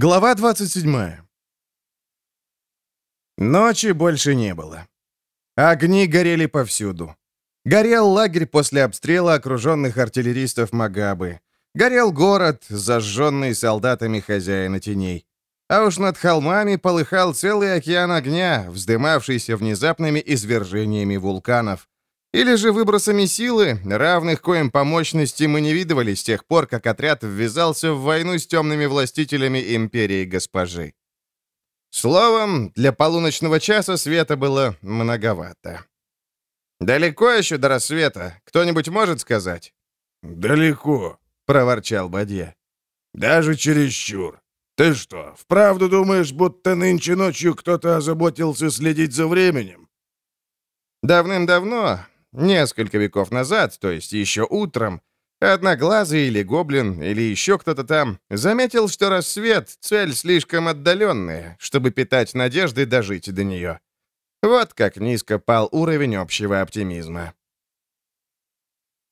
Глава 27. Ночи больше не было. Огни горели повсюду. Горел лагерь после обстрела окруженных артиллеристов Магабы. Горел город, зажженный солдатами хозяина теней. А уж над холмами полыхал целый океан огня, вздымавшийся внезапными извержениями вулканов. Или же выбросами силы, равных коим по мощности мы не видывали с тех пор, как отряд ввязался в войну с темными властителями империи госпожи. Словом, для полуночного часа света было многовато. «Далеко еще до рассвета? Кто-нибудь может сказать?» «Далеко», — проворчал Бадье. «Даже чересчур. Ты что, вправду думаешь, будто нынче ночью кто-то озаботился следить за временем?» Давным-давно, Несколько веков назад, то есть еще утром, Одноглазый или гоблин, или еще кто-то там, заметил, что рассвет — цель слишком отдаленная, чтобы питать надежды дожить до нее. Вот как низко пал уровень общего оптимизма.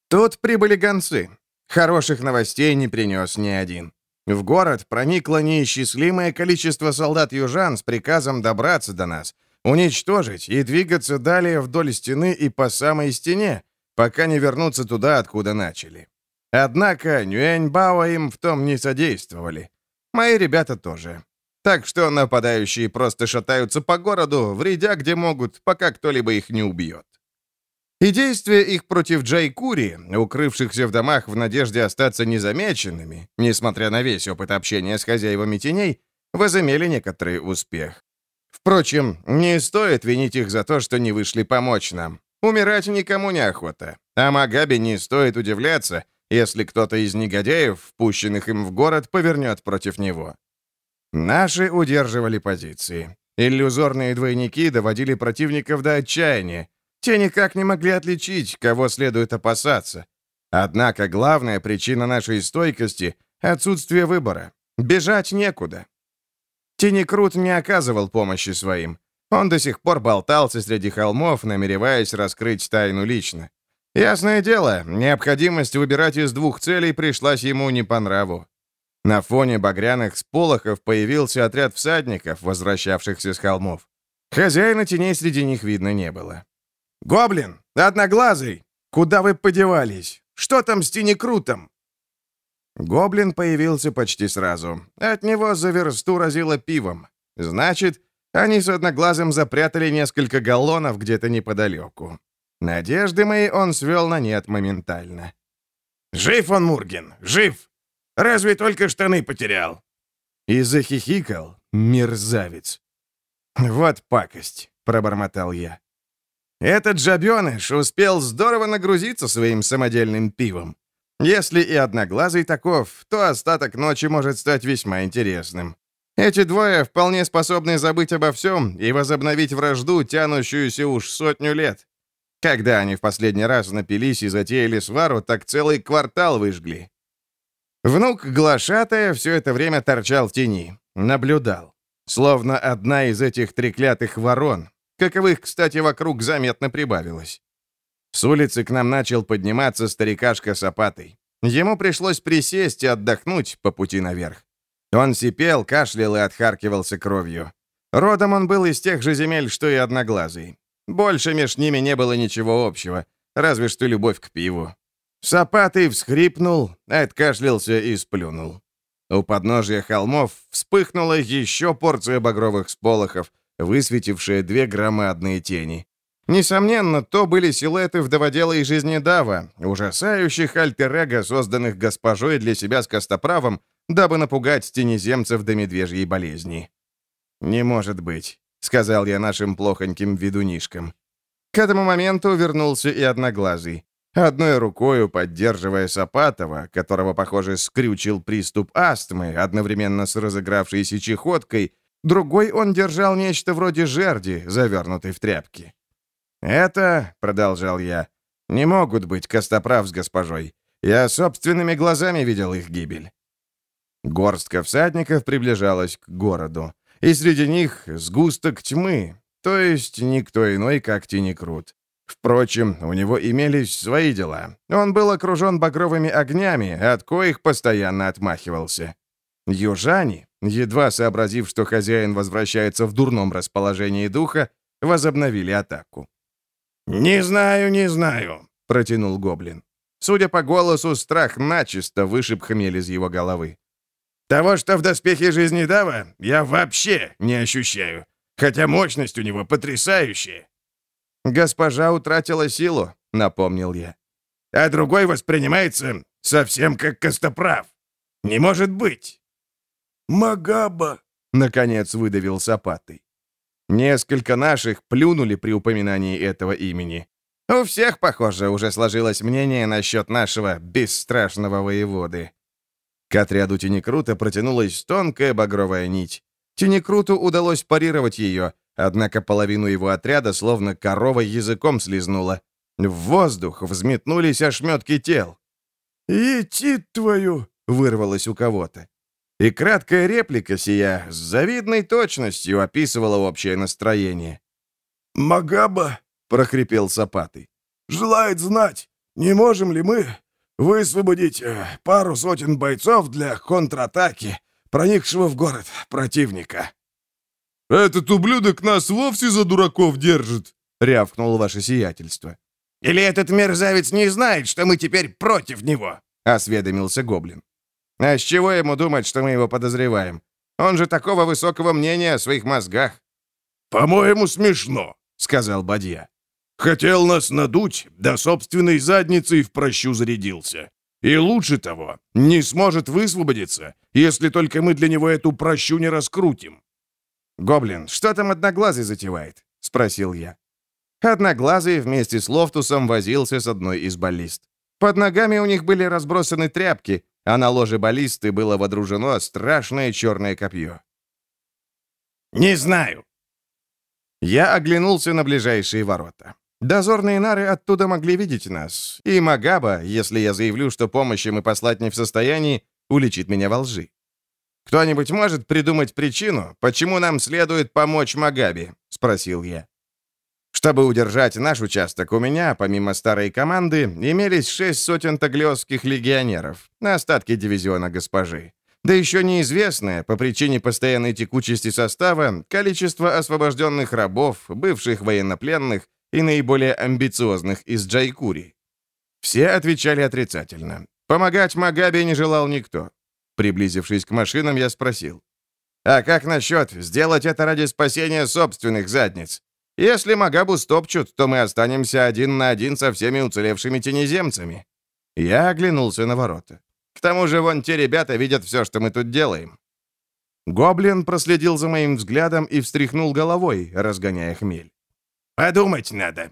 Тут прибыли гонцы. Хороших новостей не принес ни один. В город проникло неисчислимое количество солдат-южан с приказом добраться до нас — Уничтожить и двигаться далее вдоль стены и по самой стене, пока не вернуться туда, откуда начали. Однако Нюэньбао им в том не содействовали. Мои ребята тоже. Так что нападающие просто шатаются по городу, вредя где могут, пока кто-либо их не убьет. И действия их против Джайкури, укрывшихся в домах в надежде остаться незамеченными, несмотря на весь опыт общения с хозяевами теней, возымели некоторый успех. Впрочем, не стоит винить их за то, что не вышли помочь нам. Умирать никому не охота. А Магаби не стоит удивляться, если кто-то из негодяев, впущенных им в город, повернет против него. Наши удерживали позиции. Иллюзорные двойники доводили противников до отчаяния. Те никак не могли отличить, кого следует опасаться. Однако главная причина нашей стойкости — отсутствие выбора. Бежать некуда. Тинекрут не оказывал помощи своим. Он до сих пор болтался среди холмов, намереваясь раскрыть тайну лично. Ясное дело, необходимость выбирать из двух целей пришлась ему не по нраву. На фоне багряных сполохов появился отряд всадников, возвращавшихся с холмов. Хозяина теней среди них видно не было. «Гоблин! Одноглазый! Куда вы подевались? Что там с Тинекрутом?» Гоблин появился почти сразу. От него за версту разило пивом. Значит, они с Одноглазым запрятали несколько галлонов где-то неподалеку. Надежды мои он свел на нет моментально. «Жив он, Мурген, жив! Разве только штаны потерял?» И захихикал, мерзавец. «Вот пакость», — пробормотал я. «Этот жабеныш успел здорово нагрузиться своим самодельным пивом. Если и одноглазый таков, то остаток ночи может стать весьма интересным. Эти двое вполне способны забыть обо всем и возобновить вражду, тянущуюся уж сотню лет. Когда они в последний раз напились и затеяли свару, так целый квартал выжгли. Внук Глашатая все это время торчал в тени, наблюдал. Словно одна из этих треклятых ворон, каковых, кстати, вокруг заметно прибавилось. С улицы к нам начал подниматься старикашка с опатой. Ему пришлось присесть и отдохнуть по пути наверх. Он сипел, кашлял и отхаркивался кровью. Родом он был из тех же земель, что и Одноглазый. Больше меж ними не было ничего общего, разве что любовь к пиву. Сапатый всхрипнул, откашлялся и сплюнул. У подножия холмов вспыхнула еще порция багровых сполохов, высветившая две громадные тени. Несомненно, то были силуэты вдоводела и жизнедава, ужасающих альтер созданных госпожой для себя с костоправом, дабы напугать тенеземцев до медвежьей болезни. «Не может быть», — сказал я нашим плохоньким ведунишкам. К этому моменту вернулся и Одноглазый. Одной рукою поддерживая Сапатова, которого, похоже, скрючил приступ астмы, одновременно с разыгравшейся чехоткой, другой он держал нечто вроде жерди, завернутой в тряпки. «Это, — продолжал я, — не могут быть Костоправ с госпожой. Я собственными глазами видел их гибель». Горстка всадников приближалась к городу, и среди них сгусток тьмы, то есть никто иной, как Тинекрут. Впрочем, у него имелись свои дела. Он был окружен багровыми огнями, от коих постоянно отмахивался. Южане, едва сообразив, что хозяин возвращается в дурном расположении духа, возобновили атаку. «Не знаю, не знаю», — протянул гоблин. Судя по голосу, страх начисто вышиб хмель из его головы. «Того, что в доспехе жизни Дава, я вообще не ощущаю, хотя мощность у него потрясающая». «Госпожа утратила силу», — напомнил я. «А другой воспринимается совсем как костоправ. Не может быть!» «Магаба!» — наконец выдавил Сапатый. Несколько наших плюнули при упоминании этого имени. У всех, похоже, уже сложилось мнение насчет нашего бесстрашного воеводы. К отряду Тинекрута протянулась тонкая багровая нить. Тинекруту удалось парировать ее, однако половину его отряда словно корова языком слезнула. В воздух взметнулись ошметки тел. «Идти твою!» — вырвалось у кого-то. И краткая реплика сия с завидной точностью описывала общее настроение. «Магаба», — прохрипел Сапатый, — «желает знать, не можем ли мы высвободить э, пару сотен бойцов для контратаки, проникшего в город противника». «Этот ублюдок нас вовсе за дураков держит», — рявкнул ваше сиятельство. «Или этот мерзавец не знает, что мы теперь против него?» — осведомился Гоблин. А с чего ему думать, что мы его подозреваем? Он же такого высокого мнения о своих мозгах». «По-моему, смешно», — сказал Бадья. «Хотел нас надуть, да собственной задницей в прощу зарядился. И лучше того, не сможет высвободиться, если только мы для него эту прощу не раскрутим». «Гоблин, что там Одноглазый затевает?» — спросил я. Одноглазый вместе с Лофтусом возился с одной из баллист. Под ногами у них были разбросаны тряпки, а на ложе баллисты было водружено страшное черное копье. «Не знаю». Я оглянулся на ближайшие ворота. Дозорные нары оттуда могли видеть нас, и Магаба, если я заявлю, что помощи мы послать не в состоянии, уличит меня во лжи. «Кто-нибудь может придумать причину, почему нам следует помочь Магабе?» — спросил я. Чтобы удержать наш участок, у меня, помимо старой команды, имелись шесть сотен таглиосских легионеров, на остатки дивизиона госпожи. Да еще неизвестное, по причине постоянной текучести состава, количество освобожденных рабов, бывших военнопленных и наиболее амбициозных из Джайкури. Все отвечали отрицательно. Помогать Магабе не желал никто. Приблизившись к машинам, я спросил. «А как насчет сделать это ради спасения собственных задниц? Если Магабу стопчут, то мы останемся один на один со всеми уцелевшими тенеземцами». Я оглянулся на ворота. «К тому же вон те ребята видят все, что мы тут делаем». Гоблин проследил за моим взглядом и встряхнул головой, разгоняя хмель. «Подумать надо».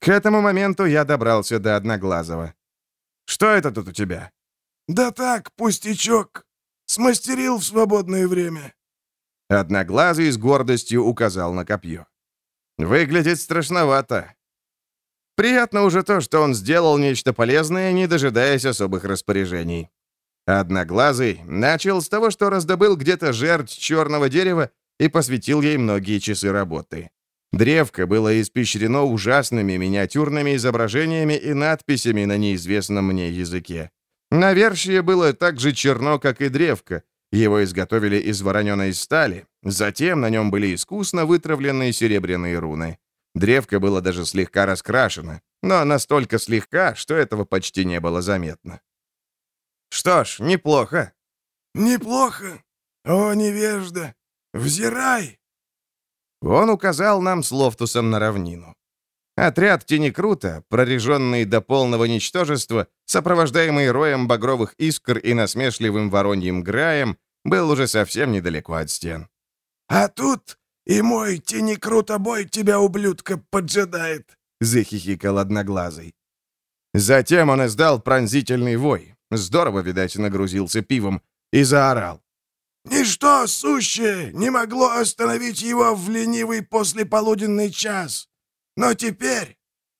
К этому моменту я добрался до Одноглазого. «Что это тут у тебя?» «Да так, пустячок. Смастерил в свободное время». Одноглазый с гордостью указал на копье. Выглядит страшновато. Приятно уже то, что он сделал нечто полезное, не дожидаясь особых распоряжений. Одноглазый начал с того, что раздобыл где-то жертв черного дерева и посвятил ей многие часы работы. Древко было испещрено ужасными миниатюрными изображениями и надписями на неизвестном мне языке. Навершие было так же черно, как и древко, его изготовили из вороненой стали, затем на нем были искусно вытравленные серебряные руны. Древко было даже слегка раскрашено, но настолько слегка, что этого почти не было заметно. «Что ж, неплохо». «Неплохо? О, невежда! Взирай!» Он указал нам с Лофтусом на равнину. Отряд Тенекрута, прореженный до полного ничтожества, сопровождаемый роем багровых искр и насмешливым вороньим граем, был уже совсем недалеко от стен. «А тут и мой Тенекрутобой тебя, ублюдка, поджидает!» — захихикал Одноглазый. Затем он издал пронзительный вой. Здорово, видать, нагрузился пивом. И заорал. «Ничто сущее не могло остановить его в ленивый послеполуденный час. Но теперь...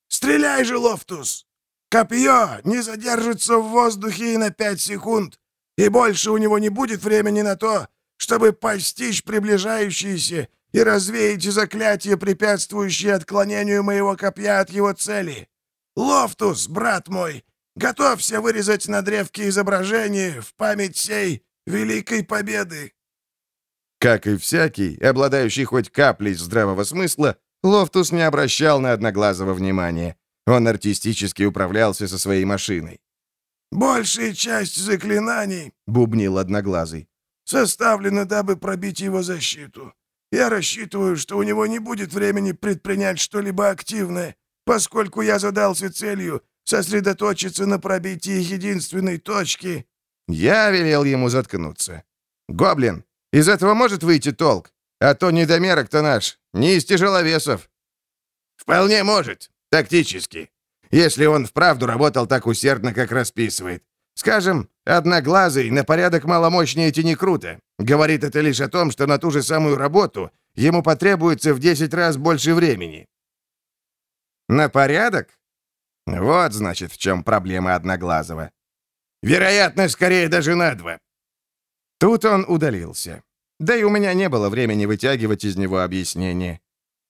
Стреляй же, Лофтус! Копье не задержится в воздухе и на пять секунд, и больше у него не будет времени на то, чтобы постичь приближающиеся и развеять заклятие, препятствующее отклонению моего копья от его цели. Лофтус, брат мой, готовься вырезать на древке изображение в память сей великой победы. Как и всякий, обладающий хоть каплей здравого смысла, Лофтус не обращал на Одноглазого внимания. Он артистически управлялся со своей машиной. «Большая часть заклинаний», — бубнил Одноглазый, «составлена, дабы пробить его защиту. Я рассчитываю, что у него не будет времени предпринять что-либо активное, поскольку я задался целью сосредоточиться на пробитии единственной точки». Я велел ему заткнуться. «Гоблин, из этого может выйти толк, а то недомерок-то наш, не из тяжеловесов». «Вполне может, тактически, если он вправду работал так усердно, как расписывает. Скажем, одноглазый на порядок маломощнее тенекрута. Говорит это лишь о том, что на ту же самую работу ему потребуется в 10 раз больше времени. На порядок? Вот, значит, в чем проблема Одноглазого. Вероятно, скорее даже на два. Тут он удалился. Да и у меня не было времени вытягивать из него объяснение.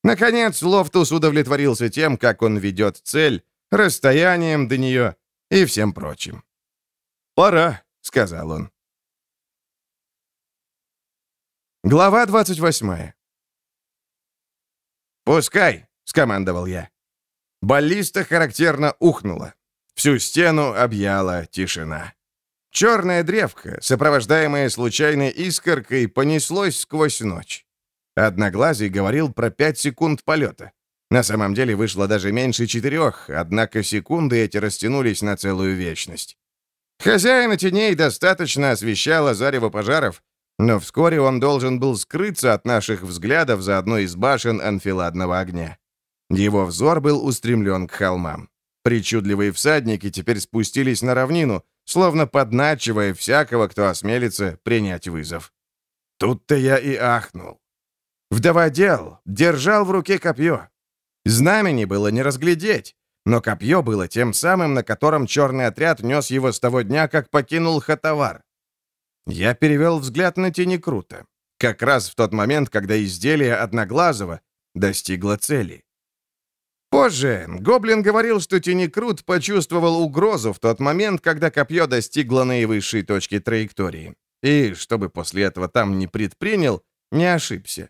Наконец, Лофтус удовлетворился тем, как он ведет цель, расстоянием до нее и всем прочим. «Пора», — сказал он. Глава 28 «Пускай», — скомандовал я. Баллиста характерно ухнула. Всю стену объяла тишина. Черная древка, сопровождаемая случайной искоркой, понеслось сквозь ночь. Одноглазый говорил про пять секунд полета. На самом деле вышло даже меньше четырех, однако секунды эти растянулись на целую вечность. Хозяина теней достаточно освещало зарево пожаров, но вскоре он должен был скрыться от наших взглядов за одной из башен анфиладного огня. Его взор был устремлен к холмам. Причудливые всадники теперь спустились на равнину, словно подначивая всякого, кто осмелится принять вызов. Тут-то я и ахнул. Вдоводел держал в руке копье. Знамени было не разглядеть, но копье было тем самым, на котором черный отряд нес его с того дня, как покинул Хатавар. Я перевел взгляд на тени Крута, как раз в тот момент, когда изделие Одноглазого достигло цели. Позже Гоблин говорил, что Тенекрут почувствовал угрозу в тот момент, когда копье достигло наивысшей точки траектории. И, чтобы после этого там не предпринял, не ошибся.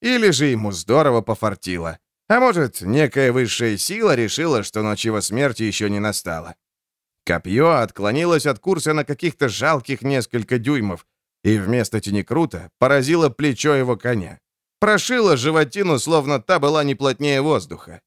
Или же ему здорово пофартило. А может, некая высшая сила решила, что ночь его смерти еще не настала. Копье отклонилось от курса на каких-то жалких несколько дюймов, и вместо тенекрута поразило плечо его коня. Прошило животину, словно та была не плотнее воздуха.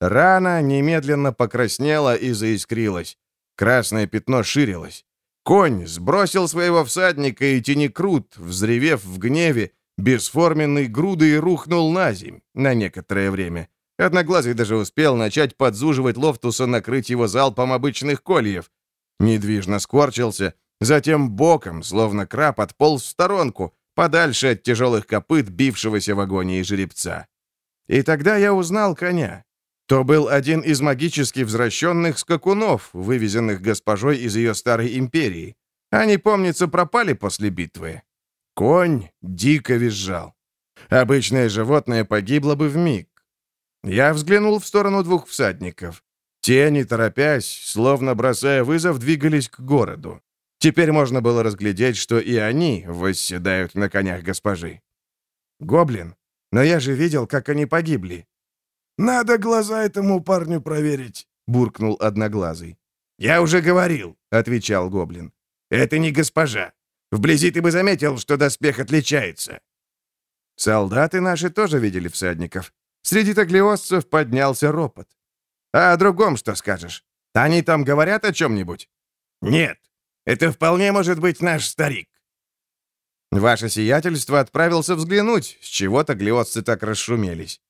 Рана немедленно покраснела и заискрилась. Красное пятно ширилось. Конь сбросил своего всадника, и тенекрут, взревев в гневе, бесформенной грудой рухнул на земь на некоторое время. Одноглазый даже успел начать подзуживать Лофтуса накрыть его залпом обычных кольев. Недвижно скорчился, затем боком, словно краб, отполз в сторонку, подальше от тяжелых копыт бившегося в агонии жеребца. И тогда я узнал коня. То был один из магически возвращенных скакунов, вывезенных госпожой из ее старой империи. Они, помнится, пропали после битвы. Конь дико визжал. Обычное животное погибло бы в миг. Я взглянул в сторону двух всадников. Те, не торопясь, словно бросая вызов, двигались к городу. Теперь можно было разглядеть, что и они восседают на конях госпожи. «Гоблин, но я же видел, как они погибли. «Надо глаза этому парню проверить», — буркнул Одноглазый. «Я уже говорил», — отвечал Гоблин. «Это не госпожа. Вблизи ты бы заметил, что доспех отличается». Солдаты наши тоже видели всадников. Среди таглиосцев поднялся ропот. «А о другом что скажешь? Они там говорят о чем-нибудь?» «Нет. Это вполне может быть наш старик». Ваше сиятельство отправился взглянуть, с чего таглиосцы так расшумелись.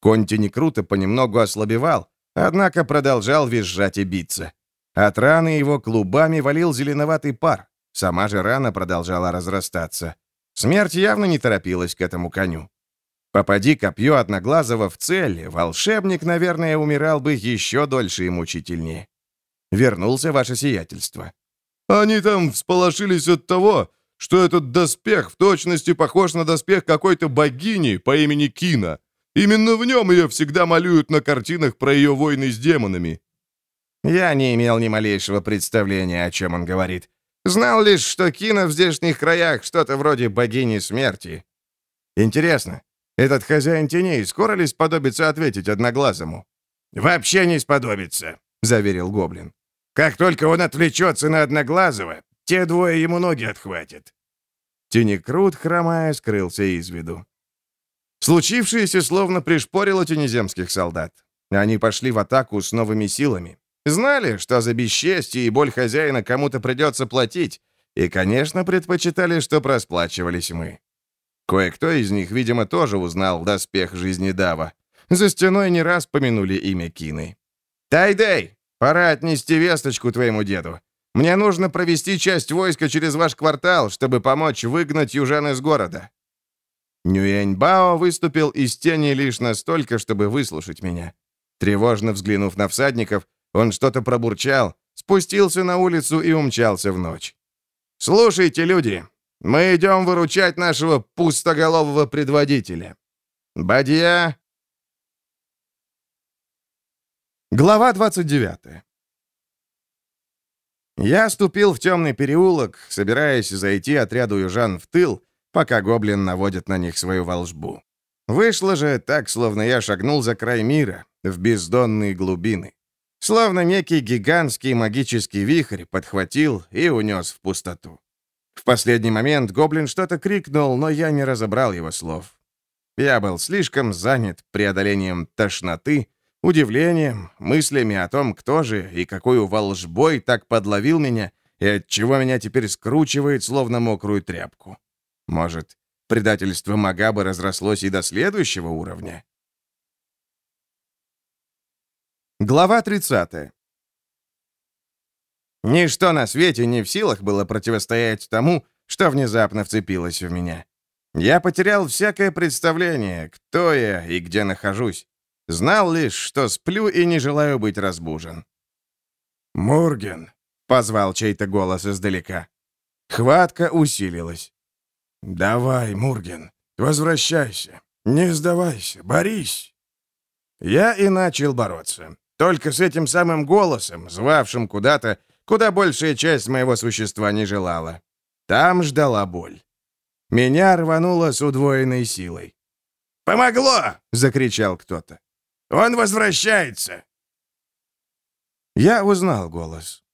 Конти не круто понемногу ослабевал, однако продолжал визжать и биться. От раны его клубами валил зеленоватый пар. Сама же рана продолжала разрастаться. Смерть явно не торопилась к этому коню. Попади копье Одноглазого в цель, волшебник, наверное, умирал бы еще дольше и мучительнее. Вернулся ваше сиятельство. Они там всполошились от того, что этот доспех в точности похож на доспех какой-то богини по имени Кина. Именно в нем ее всегда малюют на картинах про ее войны с демонами». Я не имел ни малейшего представления, о чем он говорит. Знал лишь, что Кина в здешних краях что-то вроде богини смерти. Интересно, этот хозяин теней скоро ли сподобится ответить одноглазому? «Вообще не сподобится», — заверил Гоблин. «Как только он отвлечется на Одноглазого, те двое ему ноги отхватят». Тенекрут, хромая, скрылся из виду. Случившееся словно пришпорило тенеземских солдат. Они пошли в атаку с новыми силами. Знали, что за бесчестье и боль хозяина кому-то придется платить, и, конечно, предпочитали, чтоб расплачивались мы. Кое-кто из них, видимо, тоже узнал доспех жизни Дава. За стеной не раз помянули имя Кины. «Тайдей, пора отнести весточку твоему деду. Мне нужно провести часть войска через ваш квартал, чтобы помочь выгнать южан из города». Нюэньбао выступил из тени лишь настолько, чтобы выслушать меня. Тревожно взглянув на всадников, он что-то пробурчал, спустился на улицу и умчался в ночь. «Слушайте, люди, мы идем выручать нашего пустоголового предводителя. Бадья...» Глава 29 Я ступил в темный переулок, собираясь зайти отряду южан в тыл, пока гоблин наводит на них свою волжбу. Вышло же так, словно я шагнул за край мира, в бездонные глубины. Словно некий гигантский магический вихрь подхватил и унес в пустоту. В последний момент гоблин что-то крикнул, но я не разобрал его слов. Я был слишком занят преодолением тошноты, удивлением, мыслями о том, кто же и какой волжбой так подловил меня и от чего меня теперь скручивает, словно мокрую тряпку. Может, предательство Магабы разрослось и до следующего уровня? Глава 30. Ничто на свете не в силах было противостоять тому, что внезапно вцепилось в меня. Я потерял всякое представление, кто я и где нахожусь. Знал лишь, что сплю и не желаю быть разбужен. «Мурген», — позвал чей-то голос издалека. Хватка усилилась. «Давай, Мурген, возвращайся. Не сдавайся, борись». Я и начал бороться. Только с этим самым голосом, звавшим куда-то, куда большая часть моего существа не желала. Там ждала боль. Меня рвануло с удвоенной силой. «Помогло!» — закричал кто-то. Он возвращается!» Я узнал голос.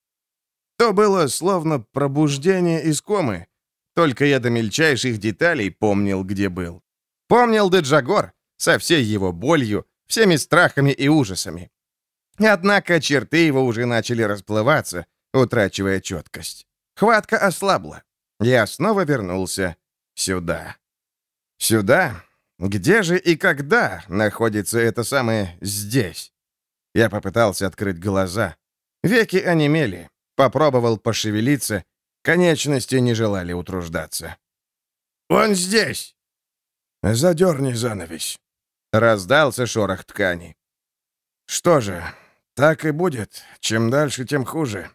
То было словно пробуждение из комы, только я до мельчайших деталей помнил, где был. Помнил Деджагор со всей его болью, всеми страхами и ужасами. Однако черты его уже начали расплываться, утрачивая четкость. Хватка ослабла. Я снова вернулся сюда. Сюда, где же и когда находится это самое «здесь»? Я попытался открыть глаза. Веки онемели. Попробовал пошевелиться. Конечности не желали утруждаться. «Он здесь!» «Задерни занавесь!» Раздался шорох ткани. «Что же, так и будет. Чем дальше, тем хуже.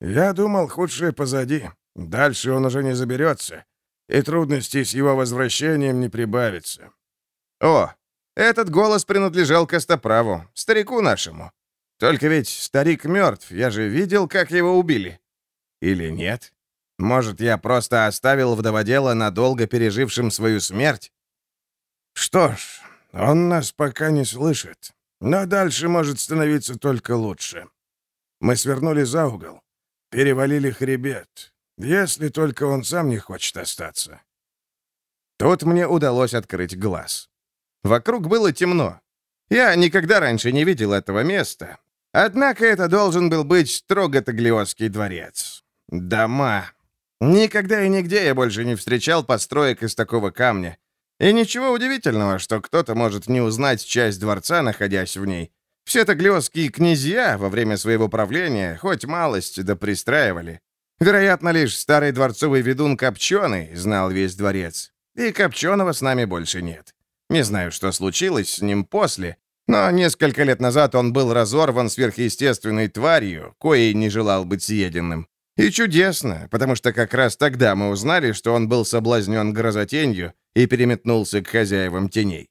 Я думал, худшее позади. Дальше он уже не заберется и трудностей с его возвращением не прибавится. О, этот голос принадлежал Костоправу, старику нашему. Только ведь старик мертв, я же видел, как его убили. Или нет? Может, я просто оставил вдоводела, надолго пережившим свою смерть? Что ж, он нас пока не слышит, но дальше может становиться только лучше. Мы свернули за угол, перевалили хребет, если только он сам не хочет остаться. Тут мне удалось открыть глаз. Вокруг было темно. Я никогда раньше не видел этого места. Однако это должен был быть строго Таглиосский дворец. Дома. Никогда и нигде я больше не встречал построек из такого камня. И ничего удивительного, что кто-то может не узнать часть дворца, находясь в ней. Все таглиосские князья во время своего правления хоть малость да пристраивали. Вероятно, лишь старый дворцовый ведун Копченый знал весь дворец. И Копченого с нами больше нет. Не знаю, что случилось с ним после, но несколько лет назад он был разорван сверхъестественной тварью, коей не желал быть съеденным. И чудесно, потому что как раз тогда мы узнали, что он был соблазнен грозотенью и переметнулся к хозяевам теней.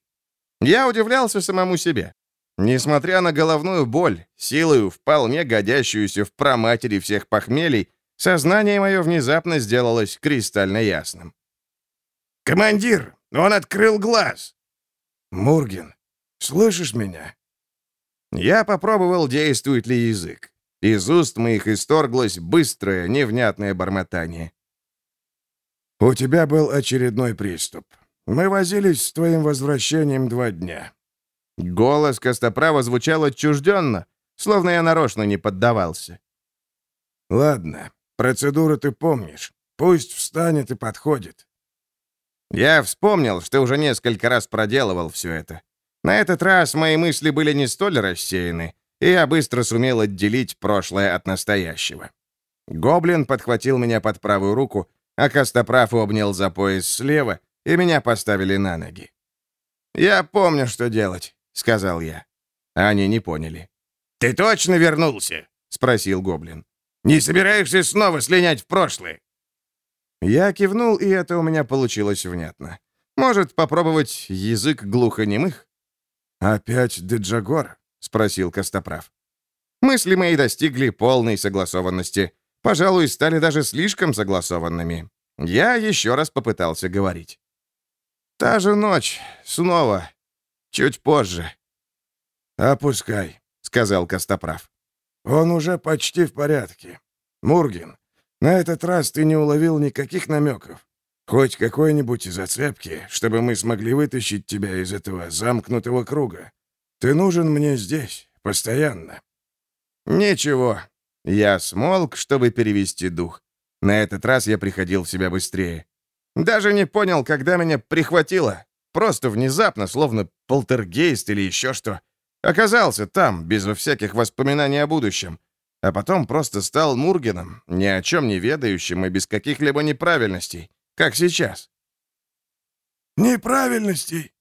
Я удивлялся самому себе. Несмотря на головную боль, силою, вполне годящуюся в проматери всех похмелий, Сознание мое внезапно сделалось кристально ясным. «Командир, он открыл глаз!» «Мурген, слышишь меня?» Я попробовал, действует ли язык. Из уст моих исторглось быстрое, невнятное бормотание. «У тебя был очередной приступ. Мы возились с твоим возвращением два дня». Голос Костоправа звучал отчужденно, словно я нарочно не поддавался. «Ладно, процедуру ты помнишь. Пусть встанет и подходит». Я вспомнил, что уже несколько раз проделывал все это. На этот раз мои мысли были не столь рассеяны, и я быстро сумел отделить прошлое от настоящего. Гоблин подхватил меня под правую руку, а Костоправ обнял за пояс слева, и меня поставили на ноги. «Я помню, что делать», — сказал я. Они не поняли. «Ты точно вернулся?» — спросил Гоблин. «Не собираешься снова слинять в прошлое?» Я кивнул, и это у меня получилось внятно. Может, попробовать язык глухонемых? «Опять Деджагор?» — спросил Костоправ. Мысли мои достигли полной согласованности. Пожалуй, стали даже слишком согласованными. Я еще раз попытался говорить. «Та же ночь. Снова. Чуть позже». «Опускай», — сказал Костоправ. «Он уже почти в порядке. Мургин, на этот раз ты не уловил никаких намеков. Хоть какой-нибудь зацепки, чтобы мы смогли вытащить тебя из этого замкнутого круга. Ты нужен мне здесь, постоянно». «Ничего». Я смолк, чтобы перевести дух. На этот раз я приходил в себя быстрее. Даже не понял, когда меня прихватило. Просто внезапно, словно полтергейст или еще что. Оказался там, без всяких воспоминаний о будущем. А потом просто стал Мургеном, ни о чем не ведающим и без каких-либо неправильностей. Как сейчас. «Неправильностей?»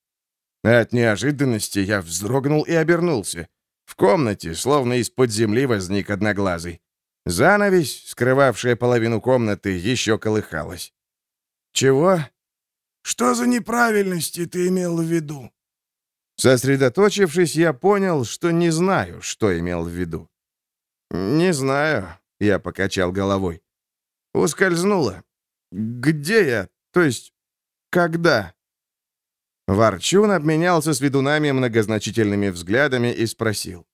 От неожиданности я вздрогнул и обернулся. В комнате, словно из-под земли, возник одноглазый. Занавесь, скрывавшая половину комнаты, еще колыхалась. «Чего?» «Что за неправильности ты имел в виду?» Сосредоточившись, я понял, что не знаю, что имел в виду. «Не знаю», — я покачал головой. «Ускользнуло. Где я? То есть, когда?» Ворчун обменялся с ведунами многозначительными взглядами и спросил.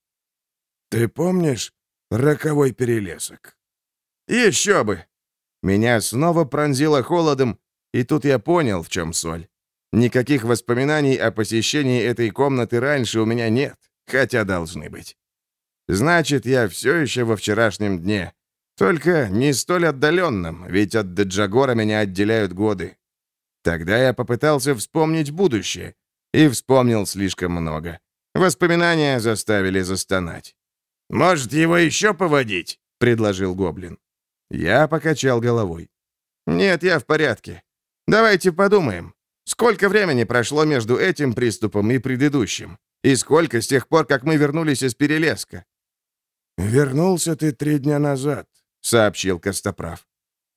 «Ты помнишь роковой перелесок?» «Еще бы!» Меня снова пронзило холодом, и тут я понял, в чем соль. Никаких воспоминаний о посещении этой комнаты раньше у меня нет, хотя должны быть. Значит, я все еще во вчерашнем дне. Только не столь отдаленном, ведь от Деджагора меня отделяют годы. Тогда я попытался вспомнить будущее. И вспомнил слишком много. Воспоминания заставили застонать. «Может, его еще поводить?» — предложил Гоблин. Я покачал головой. «Нет, я в порядке. Давайте подумаем. Сколько времени прошло между этим приступом и предыдущим? И сколько с тех пор, как мы вернулись из Перелеска?» «Вернулся ты три дня назад», — сообщил Костоправ.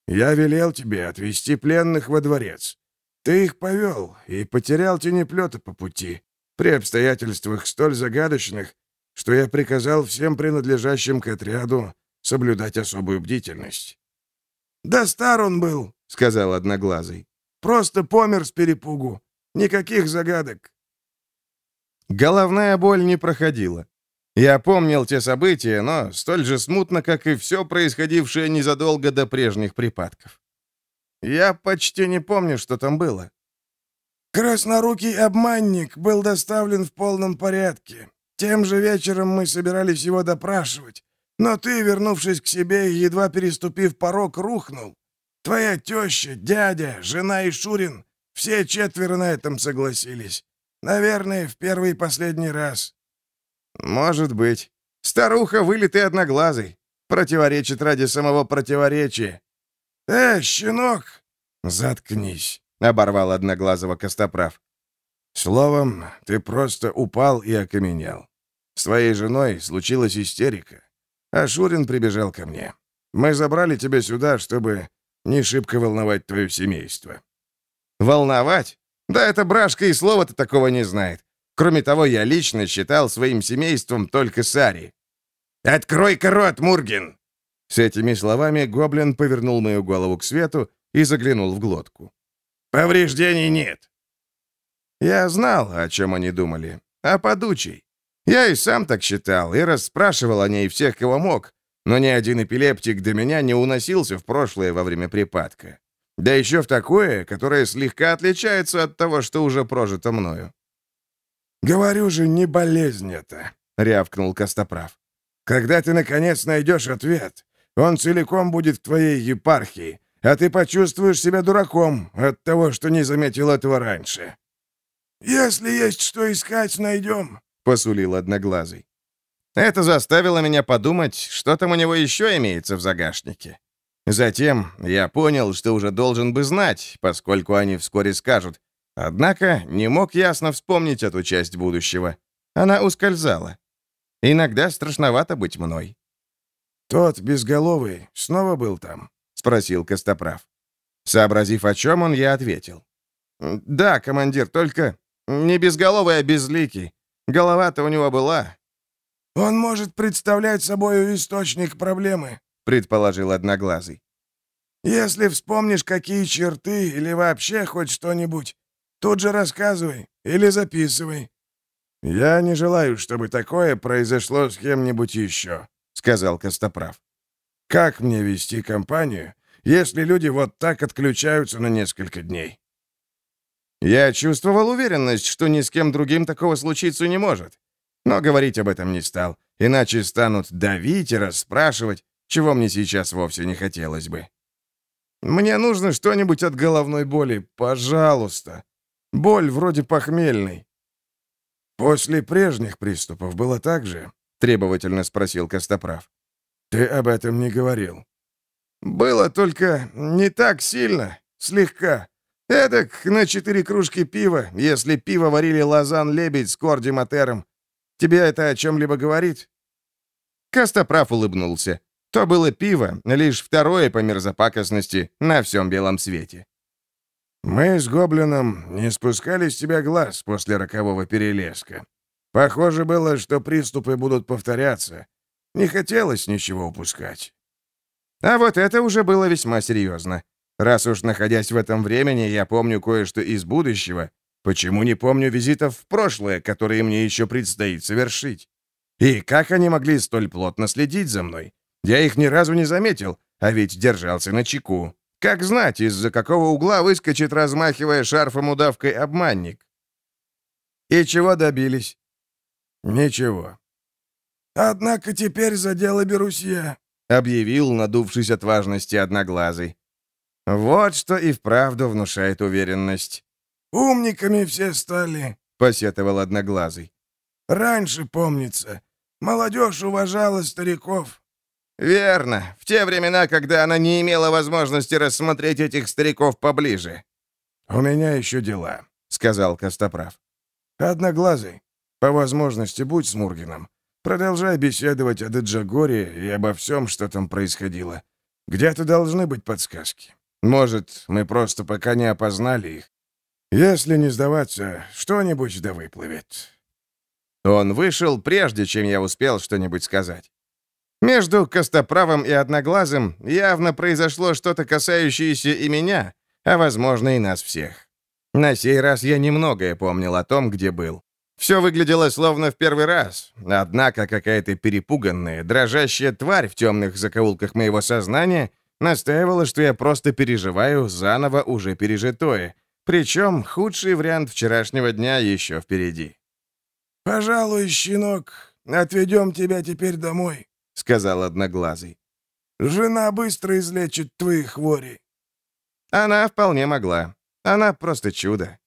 «Я велел тебе отвезти пленных во дворец. Ты их повел и потерял тенеплета по пути, при обстоятельствах столь загадочных, что я приказал всем принадлежащим к отряду соблюдать особую бдительность». «Да стар он был», — сказал Одноглазый. «Просто помер с перепугу. Никаких загадок». Головная боль не проходила. Я помнил те события, но столь же смутно, как и все происходившее незадолго до прежних припадков. Я почти не помню, что там было. Краснорукий обманник был доставлен в полном порядке. Тем же вечером мы собирались его допрашивать. Но ты, вернувшись к себе и едва переступив порог, рухнул. Твоя теща, дядя, жена и Шурин — все четверо на этом согласились. Наверное, в первый и последний раз. «Может быть. Старуха вылитый одноглазый. Противоречит ради самого противоречия». «Э, щенок!» «Заткнись», — оборвал одноглазого Костоправ. «Словом, ты просто упал и окаменел. С твоей женой случилась истерика. А Шурин прибежал ко мне. Мы забрали тебя сюда, чтобы не шибко волновать твое семейство». «Волновать? Да это брашка и слова-то такого не знает. Кроме того, я лично считал своим семейством только Сари. «Открой-ка рот, Мургин!» С этими словами гоблин повернул мою голову к свету и заглянул в глотку. Повреждений нет». Я знал, о чем они думали. О подучей. Я и сам так считал, и расспрашивал о ней всех, кого мог, но ни один эпилептик до меня не уносился в прошлое во время припадка. Да еще в такое, которое слегка отличается от того, что уже прожито мною. «Говорю же, не болезнь это», — рявкнул Костоправ. «Когда ты, наконец, найдешь ответ, он целиком будет в твоей епархии, а ты почувствуешь себя дураком от того, что не заметил этого раньше». «Если есть что искать, найдем», — посулил Одноглазый. Это заставило меня подумать, что там у него еще имеется в загашнике. Затем я понял, что уже должен бы знать, поскольку они вскоре скажут. Однако не мог ясно вспомнить эту часть будущего. Она ускользала. Иногда страшновато быть мной. «Тот безголовый снова был там?» — спросил Костоправ. Сообразив, о чем он, я ответил. «Да, командир, только не безголовый, а безликий. Голова-то у него была». «Он может представлять собой источник проблемы», — предположил Одноглазый. «Если вспомнишь, какие черты или вообще хоть что-нибудь, тут же рассказывай или записывай». «Я не желаю, чтобы такое произошло с кем-нибудь еще», — сказал Костоправ. «Как мне вести компанию, если люди вот так отключаются на несколько дней?» Я чувствовал уверенность, что ни с кем другим такого случиться не может. Но говорить об этом не стал, иначе станут давить и расспрашивать, чего мне сейчас вовсе не хотелось бы. Мне нужно что-нибудь от головной боли, пожалуйста. Боль вроде похмельной. После прежних приступов было так же? Требовательно спросил Костоправ. Ты об этом не говорил. Было только не так сильно, слегка. Эдак на четыре кружки пива, если пиво варили лазан-лебедь с кордиматером. Тебе это о чем-либо говорит?» Костоправ улыбнулся. То было пиво, лишь второе по мерзопакостности на всем белом свете. «Мы с Гоблином не спускали с тебя глаз после рокового перелеска. Похоже было, что приступы будут повторяться. Не хотелось ничего упускать». А вот это уже было весьма серьезно. Раз уж находясь в этом времени, я помню кое-что из будущего, почему не помню визитов в прошлое, которые мне еще предстоит совершить? И как они могли столь плотно следить за мной? Я их ни разу не заметил, а ведь держался на чеку. Как знать, из-за какого угла выскочит, размахивая шарфом-удавкой, обманник? И чего добились? Ничего. Однако теперь за дело берусь я, — объявил, надувшись от важности одноглазый. Вот что и вправду внушает уверенность. «Умниками все стали», — посетовал Одноглазый. «Раньше, помнится, молодежь уважала стариков». «Верно, в те времена, когда она не имела возможности рассмотреть этих стариков поближе». «У меня еще дела», — сказал Костоправ. «Одноглазый, по возможности будь с Мургином. Продолжай беседовать о Деджагоре и обо всем, что там происходило. Где-то должны быть подсказки». Может, мы просто пока не опознали их. Если не сдаваться, что-нибудь да выплывет». Он вышел, прежде чем я успел что-нибудь сказать. Между Костоправом и Одноглазым явно произошло что-то, касающееся и меня, а, возможно, и нас всех. На сей раз я немногое помнил о том, где был. Все выглядело словно в первый раз, однако какая-то перепуганная, дрожащая тварь в темных закоулках моего сознания Настаивала, что я просто переживаю заново уже пережитое. Причем худший вариант вчерашнего дня еще впереди. «Пожалуй, щенок, отведем тебя теперь домой», — сказал Одноглазый. «Жена быстро излечит твои хвори». Она вполне могла. Она просто чудо.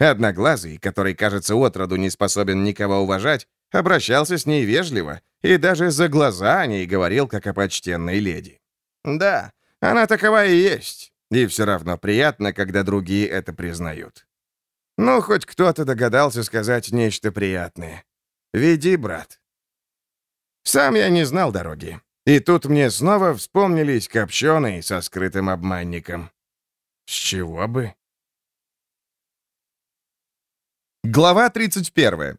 Одноглазый, который, кажется, отроду не способен никого уважать, обращался с ней вежливо и даже за глаза о ней говорил, как о почтенной леди. Да, она такова и есть. И все равно приятно, когда другие это признают. Ну, хоть кто-то догадался сказать нечто приятное. Веди, брат. Сам я не знал дороги. И тут мне снова вспомнились копченые со скрытым обманником. С чего бы? Глава 31.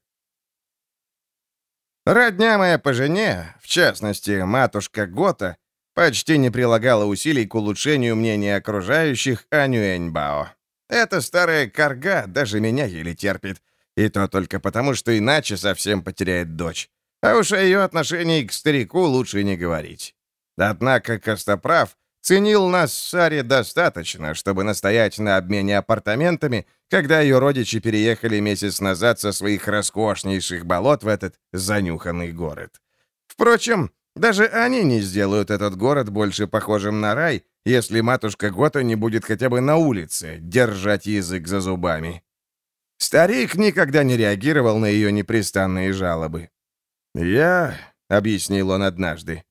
Родня моя по жене, в частности, матушка Гота, почти не прилагала усилий к улучшению мнения окружающих о Нюэньбао. эта старая корга даже меня еле терпит. И то только потому, что иначе совсем потеряет дочь. А уж о ее отношении к старику лучше не говорить. Однако Костоправ ценил нас Саре достаточно, чтобы настоять на обмене апартаментами, когда ее родичи переехали месяц назад со своих роскошнейших болот в этот занюханный город. Впрочем, даже они не сделают этот город больше похожим на рай, если матушка Гота не будет хотя бы на улице держать язык за зубами. Старик никогда не реагировал на ее непрестанные жалобы. «Я», — объяснил он однажды, —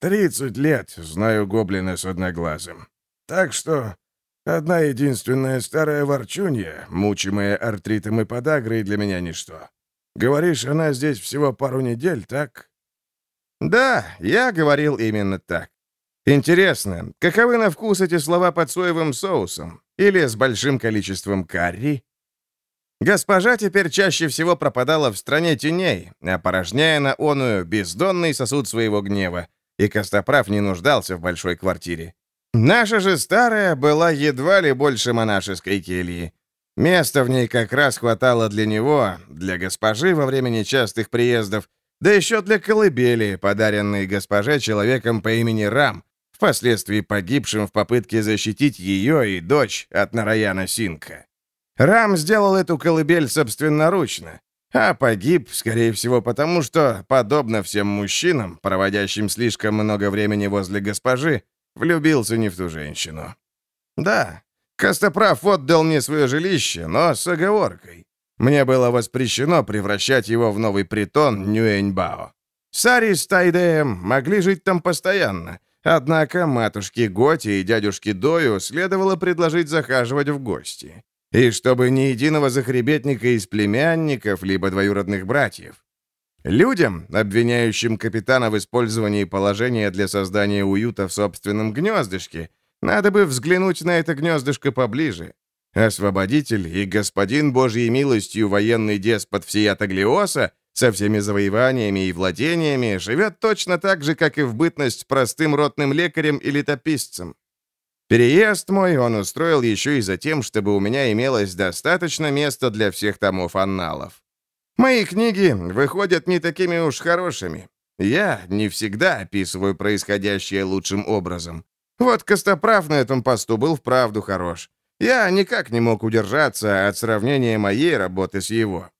«тридцать лет знаю гоблина с одноглазым. Так что одна единственная старая ворчунья, мучимая артритом и подагрой, для меня ничто. Говоришь, она здесь всего пару недель, так?» «Да, я говорил именно так. Интересно, каковы на вкус эти слова под соевым соусом? Или с большим количеством карри?» Госпожа теперь чаще всего пропадала в стране теней, опорожняя на оную бездонный сосуд своего гнева, и Костоправ не нуждался в большой квартире. Наша же старая была едва ли больше монашеской кельи. Места в ней как раз хватало для него, для госпожи во время нечастых приездов, да еще для колыбели, подаренной госпоже человеком по имени Рам, впоследствии погибшим в попытке защитить ее и дочь от Нараяна Синка. Рам сделал эту колыбель собственноручно, а погиб, скорее всего, потому что, подобно всем мужчинам, проводящим слишком много времени возле госпожи, влюбился не в ту женщину. Да, Костоправ отдал мне свое жилище, но с оговоркой. Мне было воспрещено превращать его в новый притон Нюэньбао. Сари с Тайдеем могли жить там постоянно, однако матушке Готи и дядюшке Дою следовало предложить захаживать в гости. И чтобы ни единого захребетника из племянников, либо двоюродных братьев. Людям, обвиняющим капитана в использовании положения для создания уюта в собственном гнездышке, надо бы взглянуть на это гнездышко поближе. Освободитель и господин Божьей милостью военный деспот всея Таглиоса со всеми завоеваниями и владениями живет точно так же, как и в бытность простым ротным лекарем и летописцем. Переезд мой он устроил еще и за тем, чтобы у меня имелось достаточно места для всех томов анналов. Мои книги выходят не такими уж хорошими. Я не всегда описываю происходящее лучшим образом. Вот Костоправ на этом посту был вправду хорош. Я никак не мог удержаться от сравнения моей работы с его.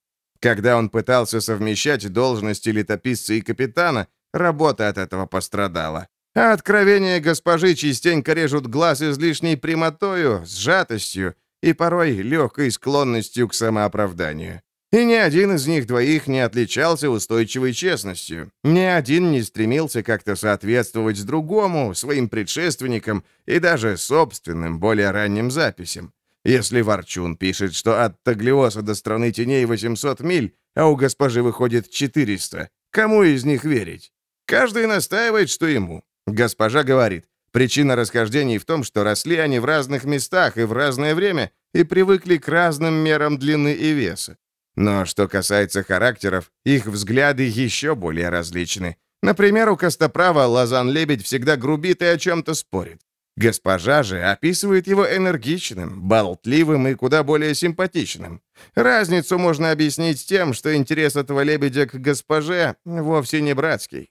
Когда он пытался совмещать должности летописца и капитана, работа от этого пострадала. А откровения госпожи частенько режут глаз излишней прямотою, сжатостью и порой легкой склонностью к самооправданию. И ни один из них двоих не отличался устойчивой честностью. Ни один не стремился как-то соответствовать другому, своим предшественникам и даже собственным, более ранним записям. Если Ворчун пишет, что от Таглиоса до страны теней 800 миль, а у госпожи выходит 400, кому из них верить? Каждый настаивает, что ему. Госпожа говорит, причина расхождений в том, что росли они в разных местах и в разное время и привыкли к разным мерам длины и веса. Но что касается характеров, их взгляды еще более различны. Например, у Костоправа Лазан-Лебедь всегда грубит и о чем-то спорит. Госпожа же описывает его энергичным, болтливым и куда более симпатичным. Разницу можно объяснить тем, что интерес этого лебедя к госпоже вовсе не братский.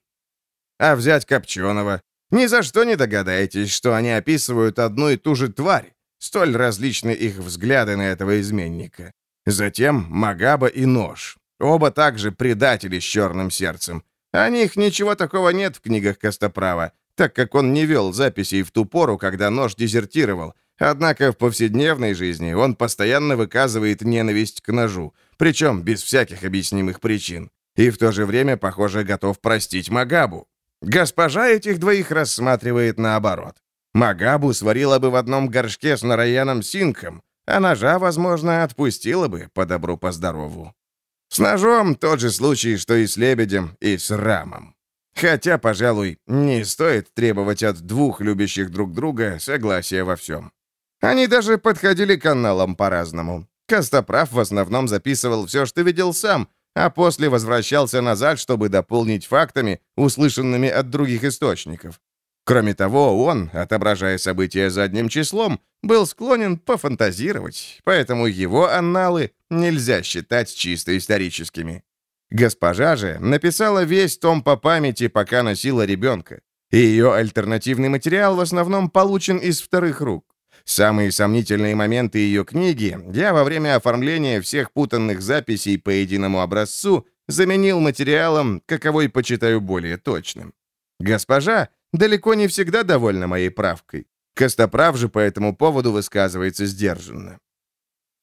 А взять Копченого. Ни за что не догадаетесь, что они описывают одну и ту же тварь. Столь различны их взгляды на этого изменника. Затем Магаба и Нож. Оба также предатели с черным сердцем. О них ничего такого нет в книгах Костоправа, так как он не вел записей в ту пору, когда Нож дезертировал. Однако в повседневной жизни он постоянно выказывает ненависть к ножу, причем без всяких объяснимых причин. И в то же время, похоже, готов простить Магабу. Госпожа этих двоих рассматривает наоборот. Магабу сварила бы в одном горшке с Нараяном Синком, а ножа, возможно, отпустила бы по добру, по здорову. С ножом тот же случай, что и с лебедем, и с рамом. Хотя, пожалуй, не стоит требовать от двух любящих друг друга согласия во всем. Они даже подходили к каналам по-разному. Костоправ в основном записывал все, что видел сам, а после возвращался назад, чтобы дополнить фактами, услышанными от других источников. Кроме того, он, отображая события задним числом, был склонен пофантазировать, поэтому его анналы нельзя считать чисто историческими. Госпожа же написала весь том по памяти, пока носила ребенка, и ее альтернативный материал в основном получен из вторых рук. Самые сомнительные моменты ее книги я во время оформления всех путанных записей по единому образцу заменил материалом, каковой почитаю более точным. Госпожа далеко не всегда довольна моей правкой. Костоправ же по этому поводу высказывается сдержанно.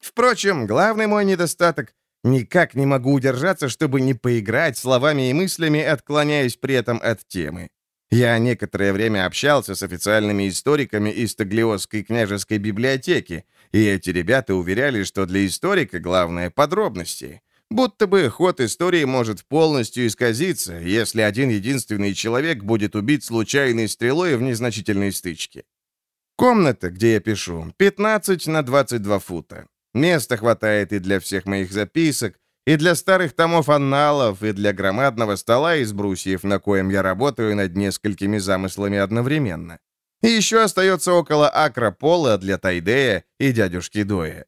Впрочем, главный мой недостаток — никак не могу удержаться, чтобы не поиграть словами и мыслями, отклоняясь при этом от темы. Я некоторое время общался с официальными историками из Таглиосской княжеской библиотеки, и эти ребята уверяли, что для историка главное — подробности. Будто бы ход истории может полностью исказиться, если один единственный человек будет убит случайной стрелой в незначительной стычке. Комната, где я пишу, 15 на 22 фута. Места хватает и для всех моих записок, и для старых томов анналов, и для громадного стола из брусьев, на коем я работаю над несколькими замыслами одновременно. И еще остается около акра пола для Тайдея и дядюшки Доя.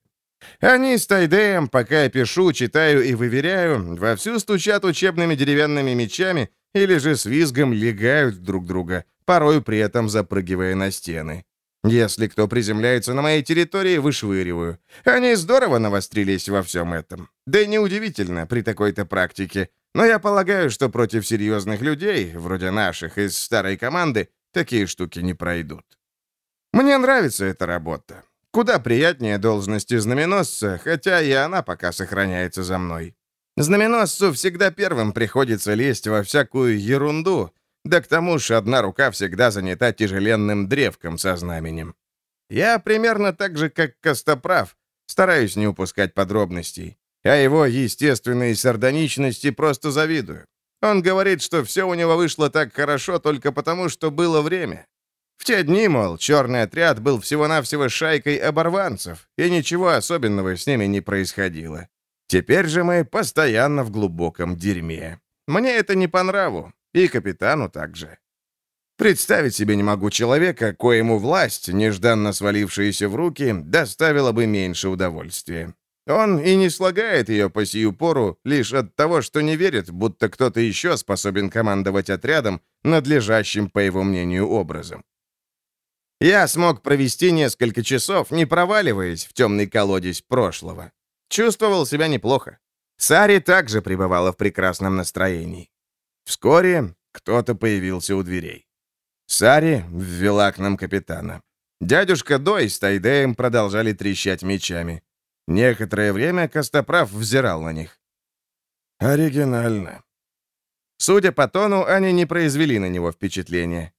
Они с Тайдеем, пока я пишу, читаю и выверяю, вовсю стучат учебными деревянными мечами или же с визгом легают друг друга, порой при этом запрыгивая на стены. Если кто приземляется на моей территории, вышвыриваю. Они здорово навострились во всем этом. Да и неудивительно при такой-то практике. Но я полагаю, что против серьезных людей, вроде наших из старой команды, такие штуки не пройдут. Мне нравится эта работа. Куда приятнее должности знаменосца, хотя и она пока сохраняется за мной. Знаменосцу всегда первым приходится лезть во всякую ерунду, да к тому же одна рука всегда занята тяжеленным древком со знаменем. Я примерно так же, как Костоправ, стараюсь не упускать подробностей, а его естественной сардоничности просто завидую. Он говорит, что все у него вышло так хорошо только потому, что было время. В те дни, мол, черный отряд был всего-навсего шайкой оборванцев, и ничего особенного с ними не происходило. Теперь же мы постоянно в глубоком дерьме. Мне это не по нраву, и капитану также. Представить себе не могу человека, коему власть, нежданно свалившаяся в руки, доставила бы меньше удовольствия. Он и не слагает ее по сию пору лишь от того, что не верит, будто кто-то еще способен командовать отрядом, надлежащим, по его мнению, образом. Я смог провести несколько часов, не проваливаясь в темный колодец прошлого. Чувствовал себя неплохо. Сари также пребывала в прекрасном настроении. Вскоре кто-то появился у дверей. Сари ввела к нам капитана. Дядюшка Дой с Тайдеем продолжали трещать мечами. Некоторое время Костоправ взирал на них. «Оригинально». Судя по тону, они не произвели на него впечатления.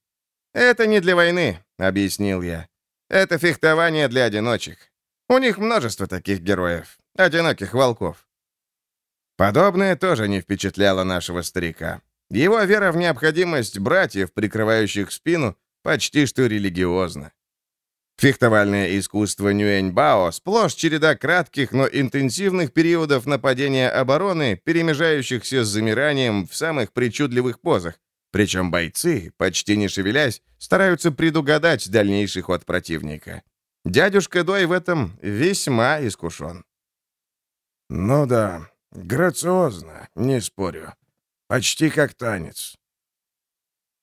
«Это не для войны», — объяснил я. «Это фехтование для одиночек. У них множество таких героев, одиноких волков». Подобное тоже не впечатляло нашего старика. Его вера в необходимость братьев, прикрывающих спину, почти что религиозна. Фехтовальное искусство Нюэньбао сплошь череда кратких, но интенсивных периодов нападения обороны, перемежающихся с замиранием в самых причудливых позах. Причем бойцы, почти не шевелясь, стараются предугадать дальнейший ход противника. Дядюшка Дой в этом весьма искушен. «Ну да, грациозно, не спорю. Почти как танец.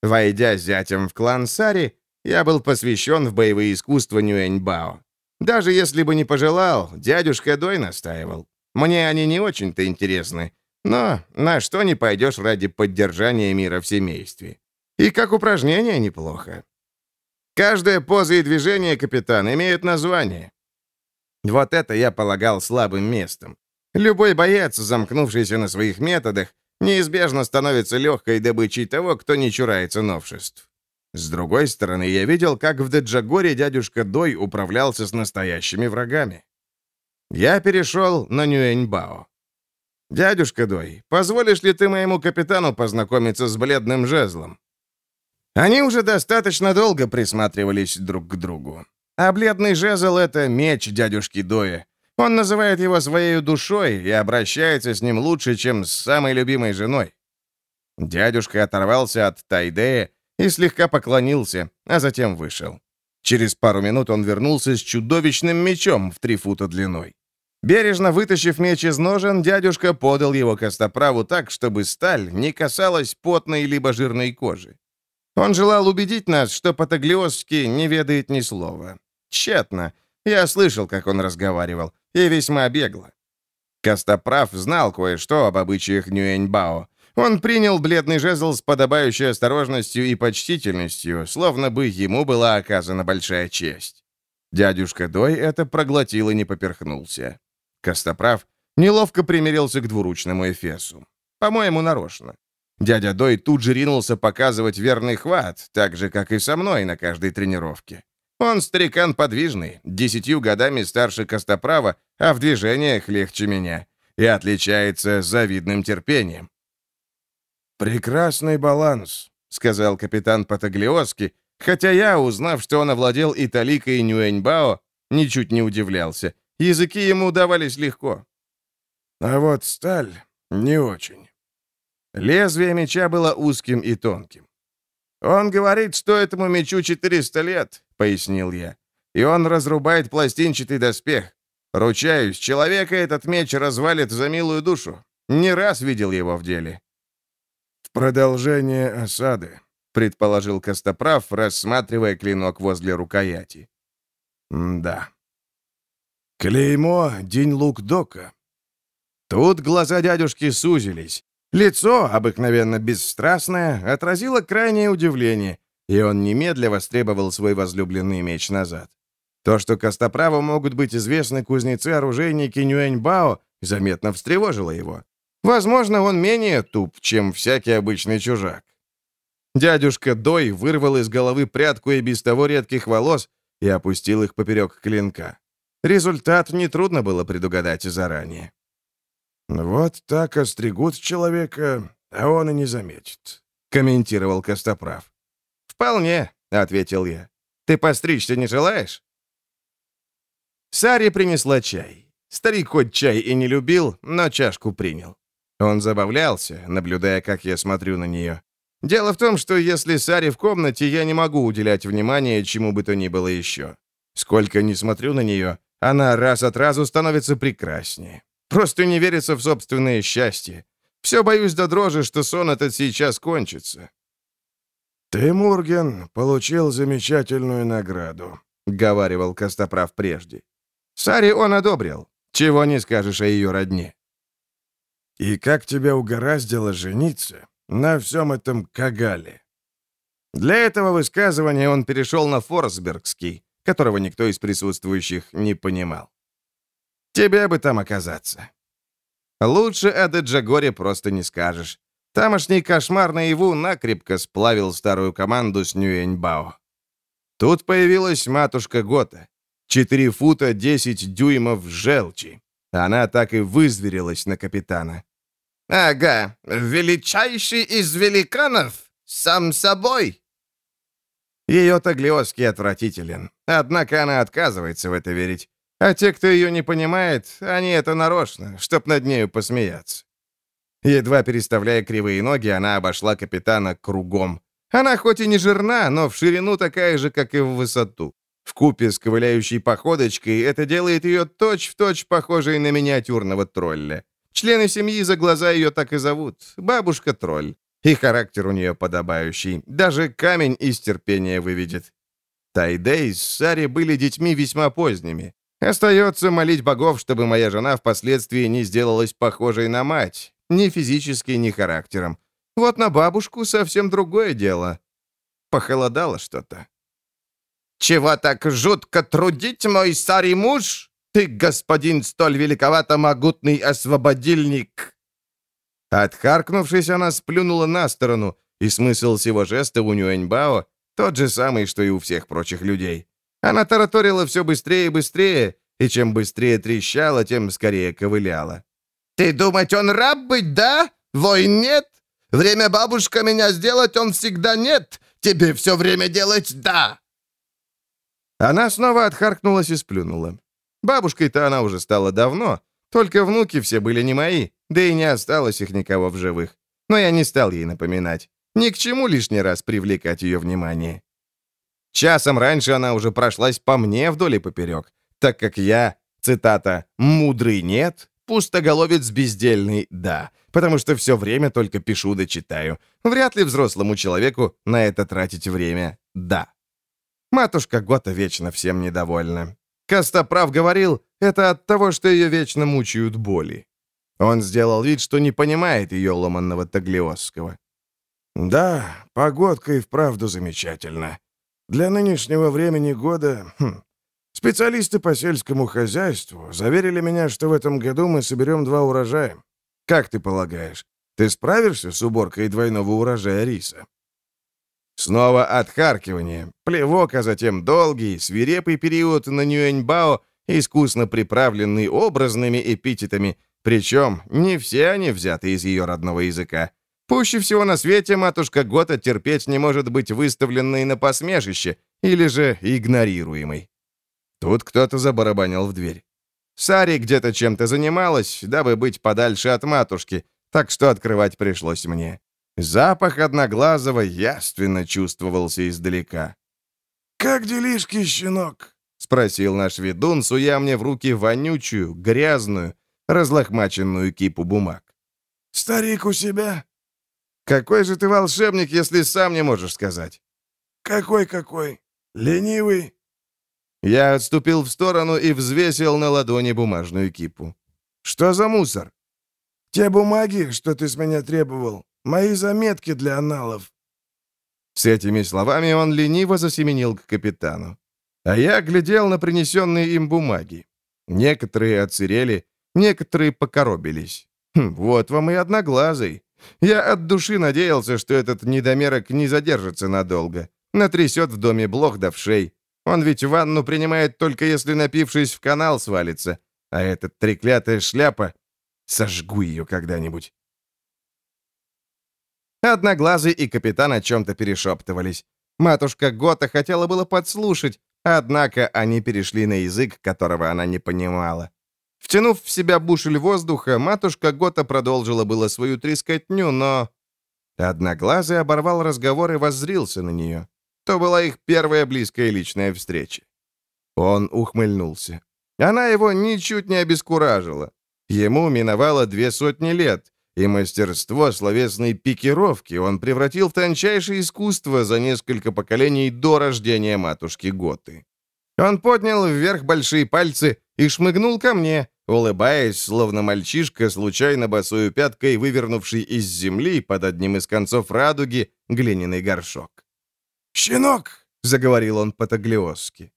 Войдя зятем в клан Сари, я был посвящен в боевые искусства Нюэньбао. Даже если бы не пожелал, дядюшка Дой настаивал. Мне они не очень-то интересны, но на что не пойдешь ради поддержания мира в семействе. И как упражнение неплохо. Каждая поза и движение капитан имеет название. Вот это я полагал слабым местом. Любой боец, замкнувшийся на своих методах, неизбежно становится легкой добычей того, кто не чурается новшеств. С другой стороны, я видел, как в Деджагоре дядюшка Дой управлялся с настоящими врагами. Я перешел на Нюэньбао. «Дядюшка Дой, позволишь ли ты моему капитану познакомиться с бледным жезлом?» Они уже достаточно долго присматривались друг к другу. А бледный жезл — это меч дядюшки Доя, он называет его своей душой и обращается с ним лучше, чем с самой любимой женой. Дядюшка оторвался от Тайдея и слегка поклонился, а затем вышел. Через пару минут он вернулся с чудовищным мечом в три фута длиной. Бережно вытащив меч из ножен, дядюшка подал его костоправу так, чтобы сталь не касалась потной либо жирной кожи. Он желал убедить нас, что по-таглиосски не ведает ни слова. Тщетно. Я слышал, как он разговаривал, и весьма бегло. Костоправ знал кое-что об обычаях Нюэньбао. Он принял бледный жезл с подобающей осторожностью и почтительностью, словно бы ему была оказана большая честь. Дядюшка Дой это проглотил и не поперхнулся. Костоправ неловко примирился к двуручному эфесу. По-моему, нарочно. Дядя Дой тут же ринулся показывать верный хват, так же, как и со мной на каждой тренировке. Он старикан подвижный, десятью годами старше Костоправа, а в движениях легче меня, и отличается завидным терпением. «Прекрасный баланс», — сказал капитан Патаглиоски, хотя я, узнав, что он овладел Италикой и Нюэньбао, ничуть не удивлялся. Языки ему давались легко. А вот сталь не очень. Лезвие меча было узким и тонким. «Он говорит, что этому мечу 400 лет», — пояснил я. «И он разрубает пластинчатый доспех. Ручаюсь, человека этот меч развалит за милую душу. Не раз видел его в деле». «В продолжение осады», — предположил Костоправ, рассматривая клинок возле рукояти. «Да». «Клеймо День-Лук-Дока». Тут глаза дядюшки сузились, Лицо, обыкновенно бесстрастное, отразило крайнее удивление, и он немедля востребовал свой возлюбленный меч назад. То, что Костоправу могут быть известны кузнецы-оружейники Нюэньбао, заметно встревожило его. Возможно, он менее туп, чем всякий обычный чужак. Дядюшка Дой вырвал из головы прядку и без того редких волос и опустил их поперек клинка. Результат нетрудно было предугадать заранее. «Вот так остригут человека, а он и не заметит», — комментировал Костоправ. «Вполне», — ответил я. «Ты постричься не желаешь?» Саре принесла чай. Старик хоть чай и не любил, но чашку принял. Он забавлялся, наблюдая, как я смотрю на нее. Дело в том, что если Саре в комнате, я не могу уделять внимание чему бы то ни было еще. Сколько ни смотрю на нее, она раз от разу становится прекраснее. Просто не верится в собственное счастье. Все боюсь до дрожи, что сон этот сейчас кончится». «Ты, Мурген, получил замечательную награду», — говаривал Костоправ прежде. «Сари он одобрил. Чего не скажешь о ее родне». «И как тебя угораздило жениться на всем этом кагале?» Для этого высказывания он перешел на Форсбергский, которого никто из присутствующих не понимал. Тебе бы там оказаться. Лучше о Деджагоре просто не скажешь. Тамошний кошмар наяву накрепко сплавил старую команду с Нюэньбао. Тут появилась матушка Гота. Четыре фута десять дюймов желчи. Она так и вызверилась на капитана. «Ага, величайший из великанов, сам собой!» Ее таглиоский отвратителен, однако она отказывается в это верить. А те, кто ее не понимает, они это нарочно, чтоб над нею посмеяться. Едва переставляя кривые ноги, она обошла капитана кругом. Она хоть и не жирна, но в ширину такая же, как и в высоту. В купе с ковыляющей походочкой это делает ее точь-в-точь точь похожей на миниатюрного тролля. Члены семьи за глаза ее так и зовут. Бабушка-тролль. И характер у нее подобающий. Даже камень из терпения выведет. Тайдей с Сари были детьми весьма поздними. Остается молить богов, чтобы моя жена впоследствии не сделалась похожей на мать, ни физически, ни характером. Вот на бабушку совсем другое дело. Похолодало что-то. «Чего так жутко трудить, мой старый муж? Ты, господин, столь великовато могутный освободильник!» Отхаркнувшись, она сплюнула на сторону, и смысл всего жеста у Нюэньбао тот же самый, что и у всех прочих людей. Она тараторила все быстрее и быстрее, и чем быстрее трещала, тем скорее ковыляла. «Ты думать, он раб быть, да? Войн нет? Время бабушка меня сделать, он всегда нет. Тебе все время делать да!» Она снова отхаркнулась и сплюнула. Бабушкой-то она уже стала давно, только внуки все были не мои, да и не осталось их никого в живых. Но я не стал ей напоминать. Ни к чему лишний раз привлекать ее внимание. Часом раньше она уже прошлась по мне вдоль и поперек, так как я, цитата, «мудрый нет», пустоголовец бездельный «да», потому что все время только пишу да читаю. Вряд ли взрослому человеку на это тратить время «да». Матушка Гота вечно всем недовольна. Костоправ говорил, это от того, что ее вечно мучают боли. Он сделал вид, что не понимает ее ломанного таглиосского. «Да, погодка и вправду замечательна. Для нынешнего времени года... Хм, специалисты по сельскому хозяйству заверили меня, что в этом году мы соберем два урожая. Как ты полагаешь, ты справишься с уборкой двойного урожая риса?» Снова отхаркивание, плевок, а затем долгий, свирепый период на Нюэньбао, искусно приправленный образными эпитетами, причем не все они взяты из ее родного языка. Пуще всего на свете матушка Гота терпеть не может быть выставленной на посмешище или же игнорируемой. Тут кто-то забарабанил в дверь. Сари где-то чем-то занималась, дабы быть подальше от матушки, так что открывать пришлось мне. Запах одноглазого яственно чувствовался издалека. «Как делишки, щенок?» — спросил наш ведун, суя мне в руки вонючую, грязную, разлохмаченную кипу бумаг. «Старик у себя?» «Какой же ты волшебник, если сам не можешь сказать?» «Какой-какой? Ленивый?» Я отступил в сторону и взвесил на ладони бумажную кипу. «Что за мусор?» «Те бумаги, что ты с меня требовал. Мои заметки для аналов». С этими словами он лениво засеменил к капитану. А я глядел на принесенные им бумаги. Некоторые оцерели, некоторые покоробились. Хм, вот вам и одноглазый. Я от души надеялся, что этот недомерок не задержится надолго. Натрясет в доме блох до вшей. Он ведь ванну принимает только если, напившись, в канал свалится. А эта треклятая шляпа... Сожгу ее когда-нибудь. Одноглазый и капитан о чем-то перешептывались. Матушка Гота хотела было подслушать, однако они перешли на язык, которого она не понимала. Втянув в себя бушель воздуха, матушка Гота продолжила было свою трескотню, но... Одноглазый оборвал разговор и воззрился на нее. То была их первая близкая личная встреча. Он ухмыльнулся. Она его ничуть не обескуражила. Ему миновало две сотни лет, и мастерство словесной пикировки он превратил в тончайшее искусство за несколько поколений до рождения матушки Готы. Он поднял вверх большие пальцы и шмыгнул ко мне, улыбаясь, словно мальчишка, случайно босою пяткой вывернувший из земли под одним из концов радуги глиняный горшок. «Щенок!» — заговорил он по-таглиосски.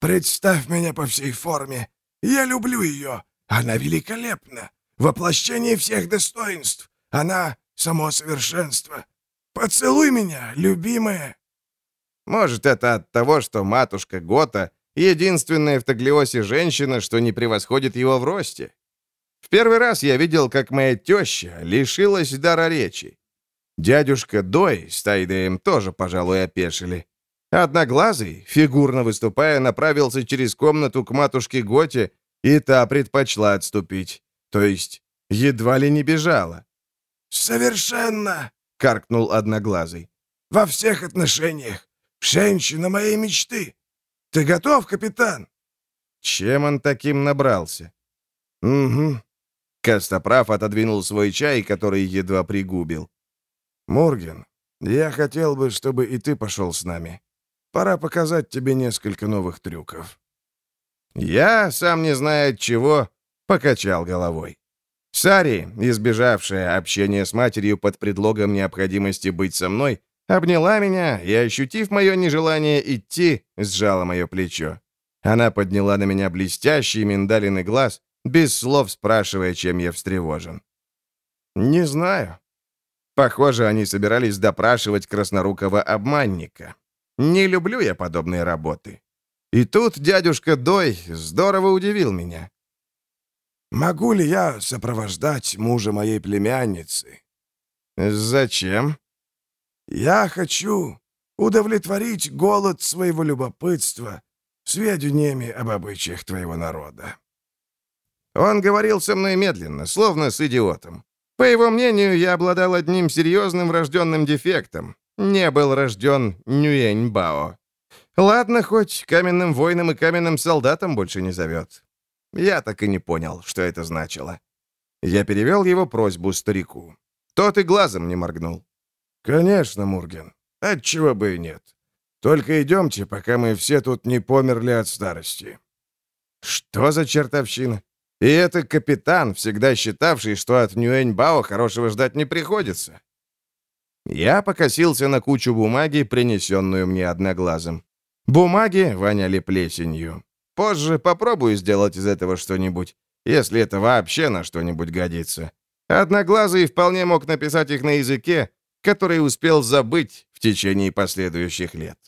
«Представь меня по всей форме. Я люблю ее. Она великолепна. Воплощение всех достоинств. Она — само совершенство. Поцелуй меня, любимая!» Может, это от того, что матушка Гота — единственная в Таглиосе женщина, что не превосходит его в росте. В первый раз я видел, как моя теща лишилась дара речи. Дядюшка Дой с Тайдеем тоже, пожалуй, опешили. Одноглазый, фигурно выступая, направился через комнату к матушке Готе, и та предпочла отступить. То есть, едва ли не бежала. «Совершенно!» — каркнул Одноглазый. «Во всех отношениях. Женщина моей мечты. Ты готов, капитан?» Чем он таким набрался? «Угу». Костоправ отодвинул свой чай, который едва пригубил. «Мурген, я хотел бы, чтобы и ты пошел с нами. Пора показать тебе несколько новых трюков». Я, сам не зная от чего, покачал головой. Сари, избежавшая общения с матерью под предлогом необходимости быть со мной, обняла меня и, ощутив мое нежелание идти, сжала мое плечо. Она подняла на меня блестящий миндалиный глаз, без слов спрашивая, чем я встревожен. «Не знаю». Похоже, они собирались допрашивать краснорукого обманника. Не люблю я подобные работы. И тут дядюшка Дой здорово удивил меня. «Могу ли я сопровождать мужа моей племянницы?» «Зачем?» «Я хочу удовлетворить голод своего любопытства сведениями об обычаях твоего народа». Он говорил со мной медленно, словно с идиотом. По его мнению, я обладал одним серьезным врожденным дефектом. Не был рожден Нюэньбао. Ладно, хоть каменным воином и каменным солдатом больше не зовет. Я так и не понял, что это значило. Я перевел его просьбу старику. Тот и глазом не моргнул. «Конечно, Мурген. Отчего бы и нет. Только идемте, пока мы все тут не померли от старости». Что за чертовщина? И это капитан, всегда считавший, что от Нюэньбао хорошего ждать не приходится. Я покосился на кучу бумаги, принесенную мне одноглазым. Бумаги воняли плесенью. Позже попробую сделать из этого что-нибудь, если это вообще на что-нибудь годится. Одноглазый вполне мог написать их на языке, который успел забыть в течение последующих лет.